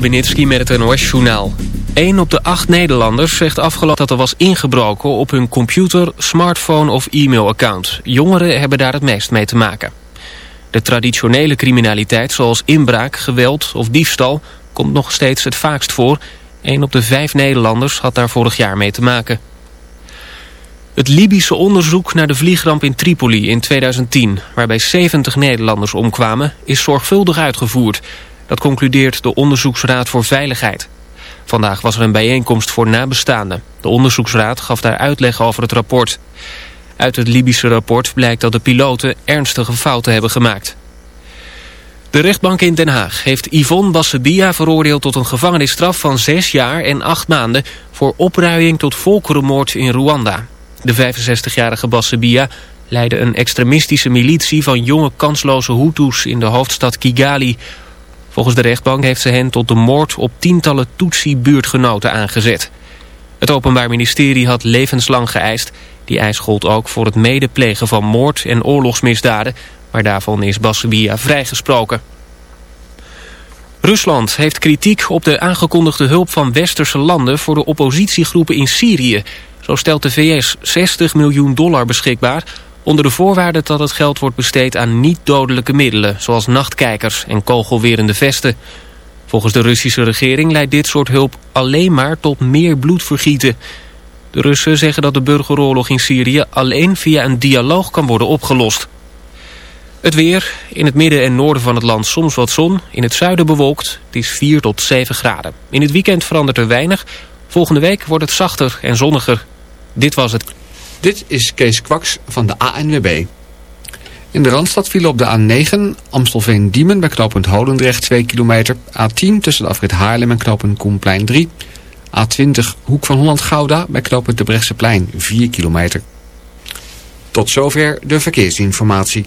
Met het NOS-journaal. 1 op de 8 Nederlanders zegt afgelopen dat er was ingebroken op hun computer, smartphone of e-mailaccount. Jongeren hebben daar het meest mee te maken. De traditionele criminaliteit zoals inbraak, geweld of diefstal komt nog steeds het vaakst voor. 1 op de 5 Nederlanders had daar vorig jaar mee te maken. Het Libische onderzoek naar de vliegramp in Tripoli in 2010, waarbij 70 Nederlanders omkwamen, is zorgvuldig uitgevoerd... Dat concludeert de Onderzoeksraad voor Veiligheid. Vandaag was er een bijeenkomst voor nabestaanden. De onderzoeksraad gaf daar uitleg over het rapport. Uit het Libische rapport blijkt dat de piloten ernstige fouten hebben gemaakt. De rechtbank in Den Haag heeft Yvonne Bassebia veroordeeld tot een gevangenisstraf van zes jaar en acht maanden voor opruiing tot volkerenmoord in Rwanda. De 65-jarige Bassebia leidde een extremistische militie van jonge kansloze Hutus in de hoofdstad Kigali. Volgens de rechtbank heeft ze hen tot de moord op tientallen Tutsi-buurtgenoten aangezet. Het Openbaar Ministerie had levenslang geëist. Die eis gold ook voor het medeplegen van moord- en oorlogsmisdaden... maar daarvan is Bassebia vrijgesproken. Rusland heeft kritiek op de aangekondigde hulp van westerse landen... voor de oppositiegroepen in Syrië. Zo stelt de VS 60 miljoen dollar beschikbaar onder de voorwaarde dat het geld wordt besteed aan niet-dodelijke middelen... zoals nachtkijkers en kogelwerende vesten. Volgens de Russische regering leidt dit soort hulp alleen maar tot meer bloedvergieten. De Russen zeggen dat de burgeroorlog in Syrië alleen via een dialoog kan worden opgelost. Het weer, in het midden en noorden van het land soms wat zon, in het zuiden bewolkt, het is 4 tot 7 graden. In het weekend verandert er weinig, volgende week wordt het zachter en zonniger. Dit was het. Dit is Kees Kwaks van de ANWB. In de Randstad vielen op de A9 Amstelveen-Diemen bij knooppunt Holendrecht 2 kilometer. A10 tussen de afrit Haarlem en knooppunt Koenplein 3. A20 Hoek van Holland-Gouda bij knooppunt de Brechtseplein 4 kilometer. Tot zover de verkeersinformatie.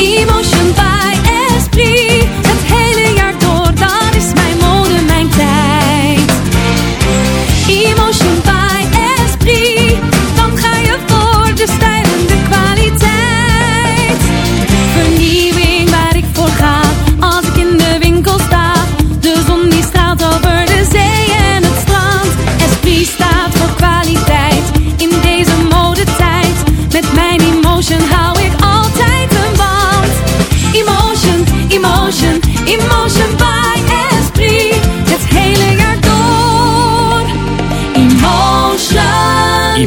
Emotion by Esprit.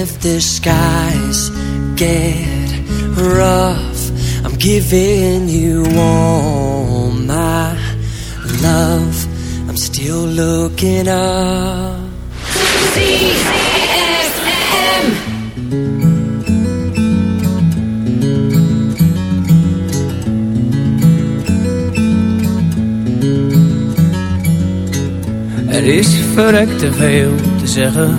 if the skies get rough I'm giving you all my love. I'm still looking up. Er is verrekt te veel te zeggen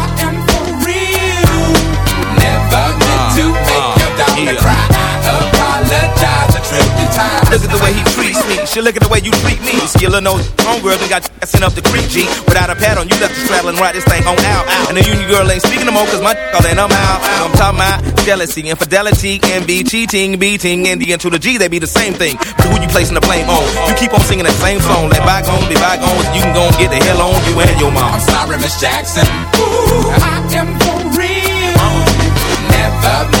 your daughter cry. Apologize a trillion times. Look at the way he treats me. She look at the way you treat me. Skillin' those homegirls and got sent up the creek, G. Without a pad on, you left the straddling right this thing on out. And the union girl ain't speaking no more, cause my calling I'm out. I'm talking about jealousy, infidelity, envy, cheating, beating, and the N to the G, they be the same thing. But who you placing the blame on? You keep on singing that same song. Let bygones be bygones. You can go and get the hell on you and your mom. I'm sorry, Miss Jackson. Ooh, I am for real. Never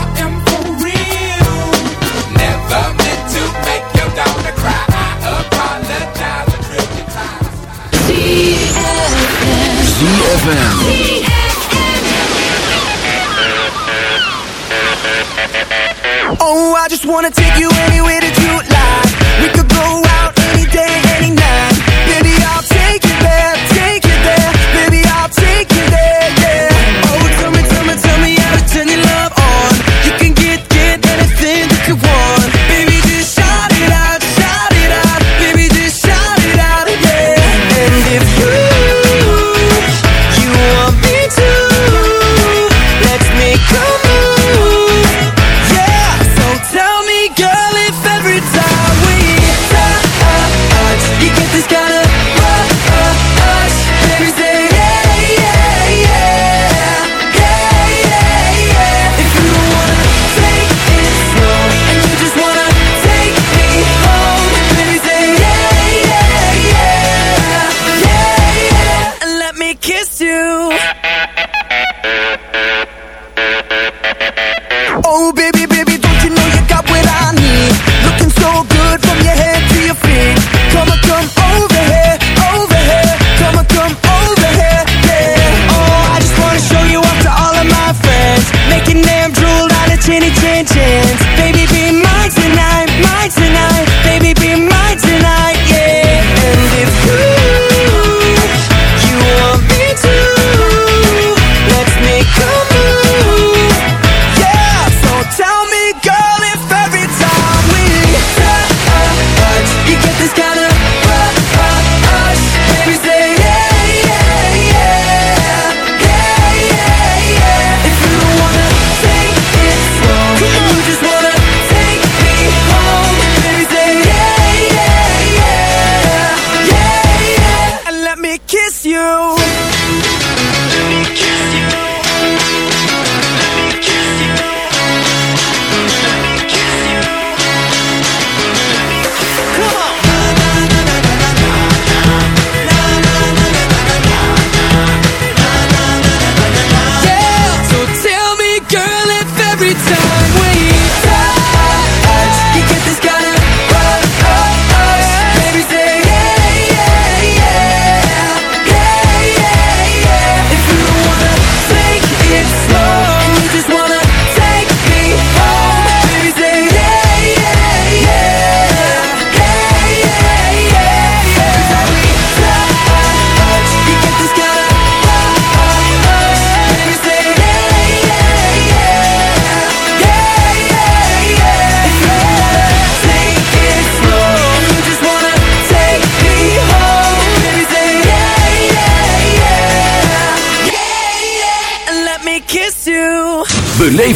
ZFM. Oh, I just wanna take you anywhere that you like. We could go out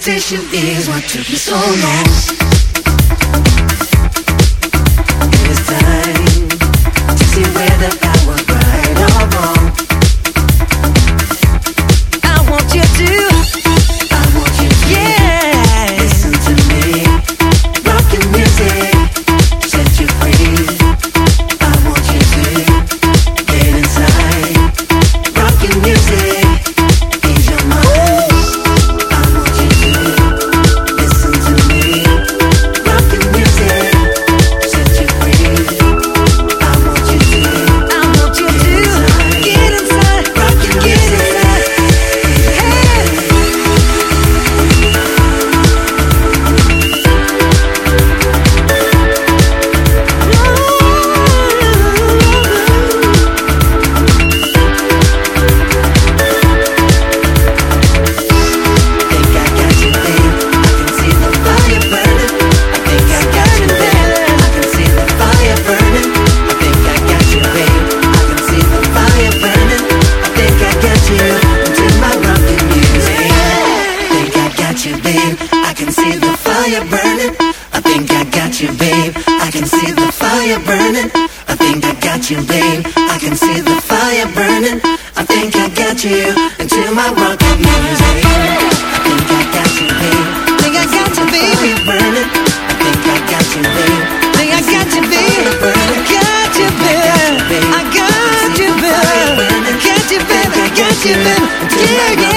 Expectation is what took me so long. I got you,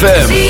ZFM.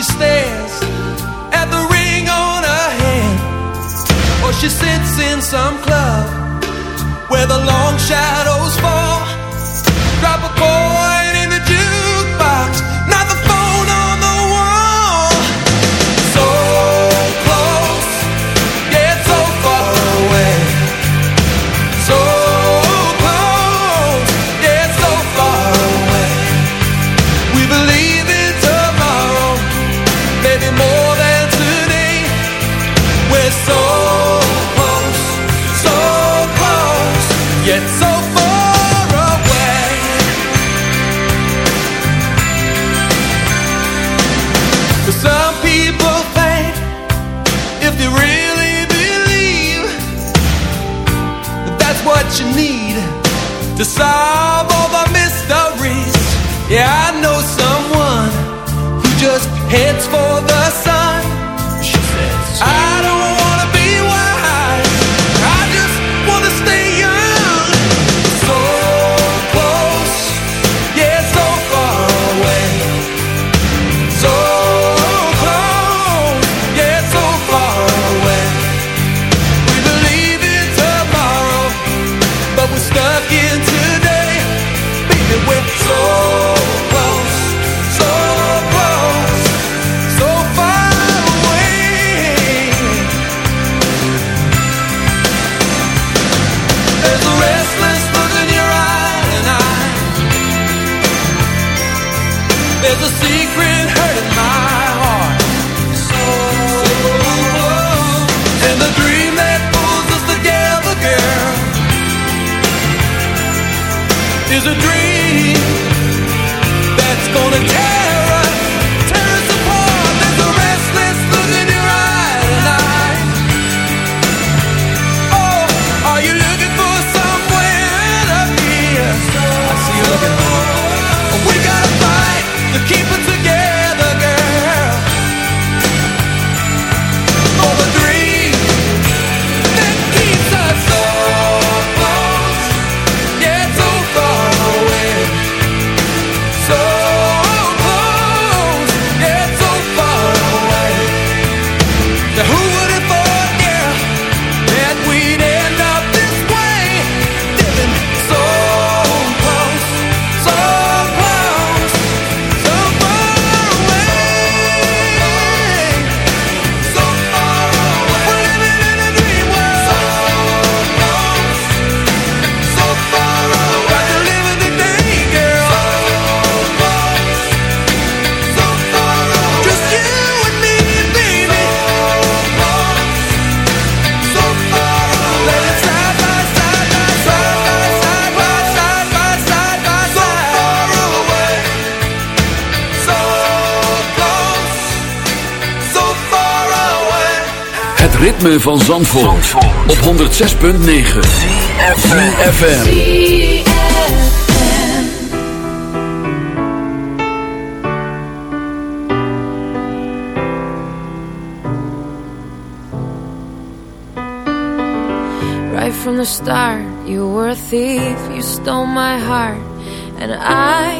she stares at the ring on her hand. Or she sits in some club where the long shadows fall. Drop a chord. is a dream. ritme van Zandvoort, Zandvoort. op 106.9 CFFM Right from the start, you were a thief, you stole my heart. And I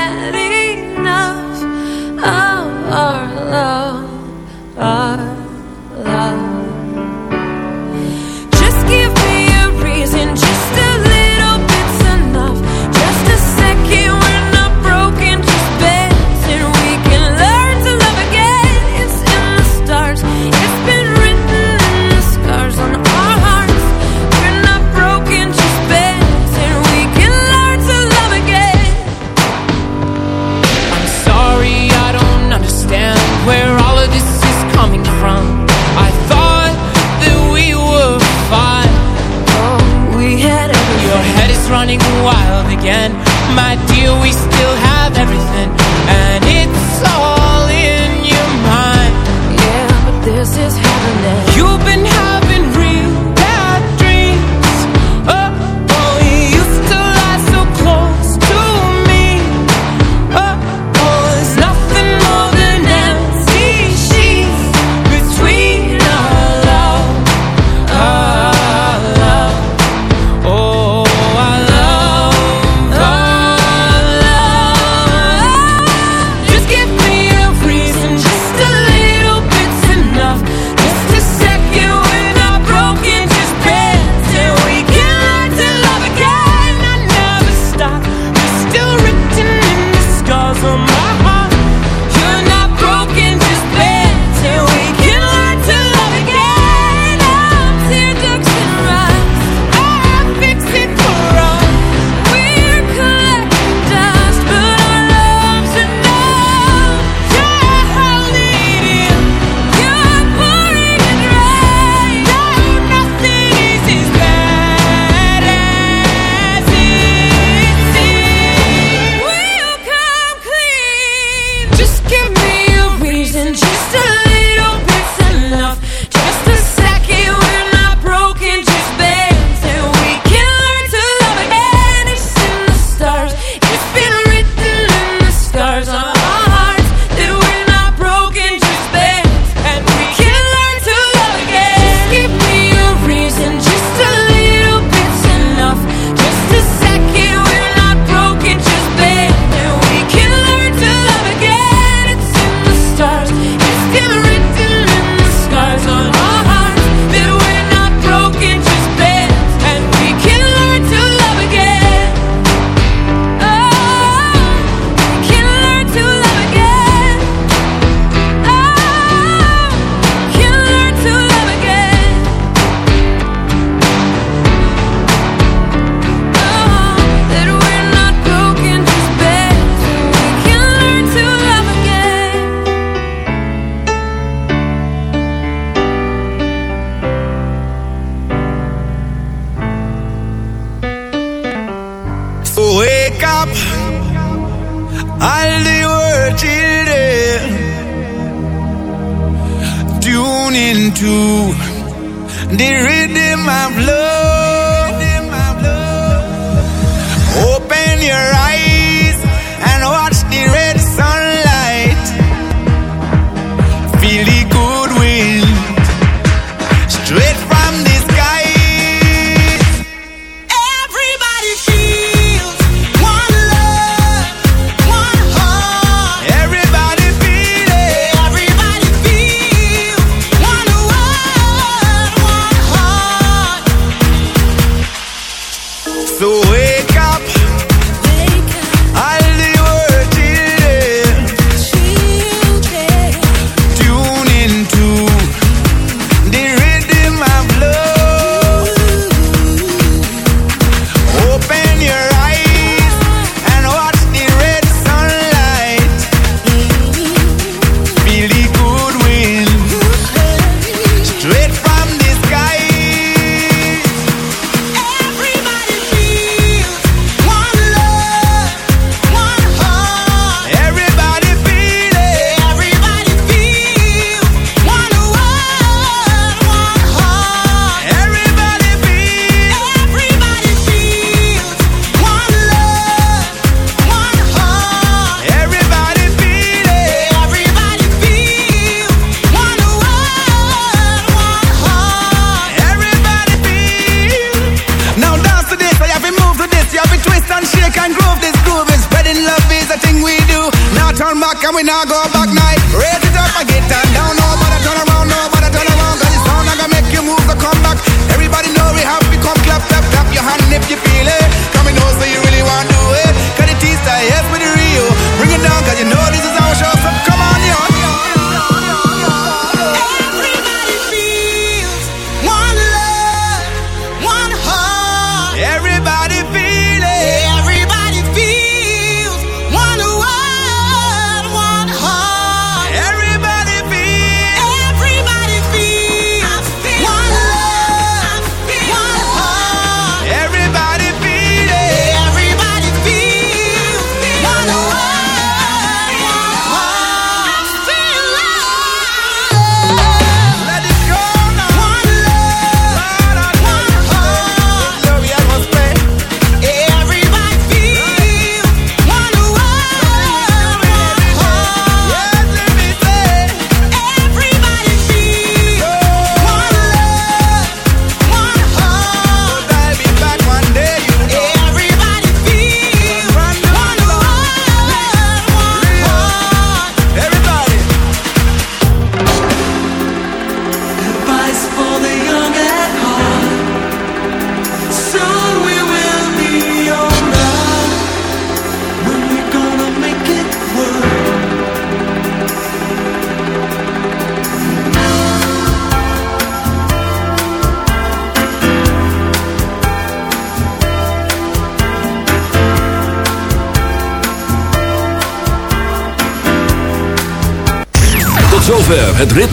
The did van my blood.